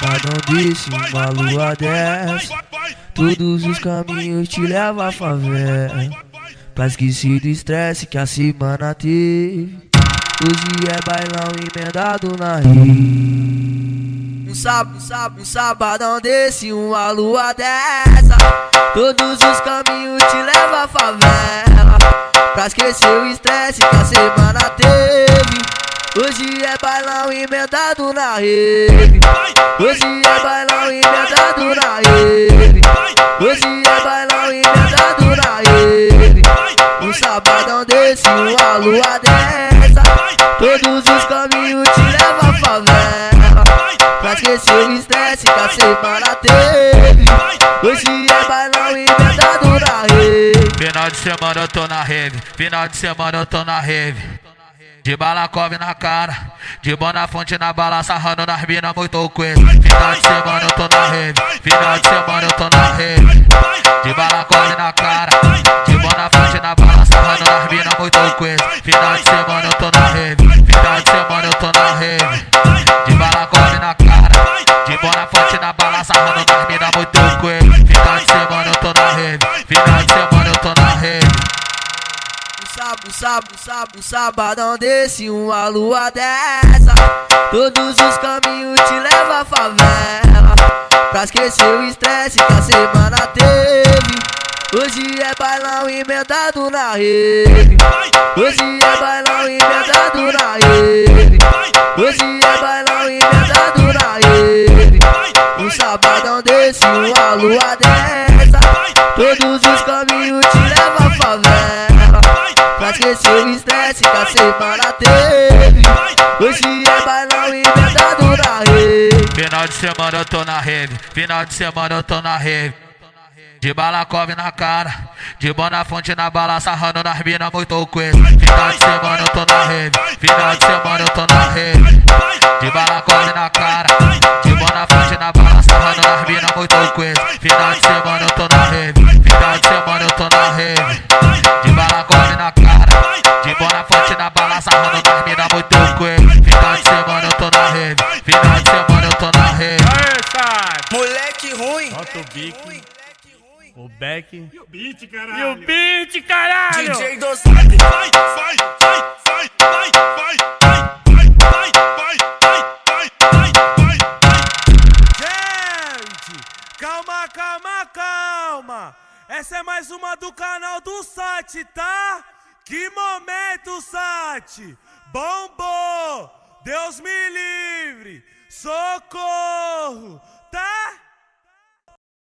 Sabadão desse, uma lua dessa Todos os caminhos te levam à favela Pra esquecer do estresse que a semana teve Hoje é bailão emendado na rede Um sábado, um sábado, um sabadão desse, uma lua dessa Todos os caminhos te levam à favela Pra esquecer o estresse que a semana teve. Hoje é bailão emendado na rede Hoje é bailão emendado na rede Hoje é bailão emendado na rede Um sabadão desse, uma lua dessa. Todos os caminhos te levam à favela. Pra esquecer o estresse que a semana teve. Hoje é bailão Final de semana eu tô na rave, final de semana eu tô na rave. De balacove na cara, de bona fonte na bala, sarrando nas minas muito coisa. Final de semana eu tô na rave, final de semana eu tô na rave. De balacove na cara, de bona fonte na bala, sarrando nas minas muito coisa. Final de semana eu tô na rave, final de semana eu tô na rave. De balacove na cara, de bona fonte na bala, sarrando nas sábado, sábado, sábado, sabadão desse, uma lua dessa. Todos os caminhos te levam à favela. Pra esquecer o estresse que a semana teve. Hoje é bailão emendado na rede Hoje é bailão emendado na rede Hoje é bailão emendado na rede Um sabadão desse, uma lua dessa. Todos os caminhos Pra esquecer o estresse que a semana teve Hoje é bailão emendado na rede Final de semana eu tô na rave, final de semana eu tô na rave. De balacove na cara, de bona fonte na bala, sarrando nas minas muito coisa. Final de semana eu tô na rave, final de semana eu fonte na bala, sarrando nas minas muito coisa. Final de semana eu tô na rave, final de semana eu tô na rave. Moleque ruim. Bota o bico, o back E o beat, e caralho. o beat, caralho! DJ dos Gente, calma, calma, calma. Essa é mais uma do canal do Sat, tá? Que momento, Sat! Bombou! Deus me livre! Socorro!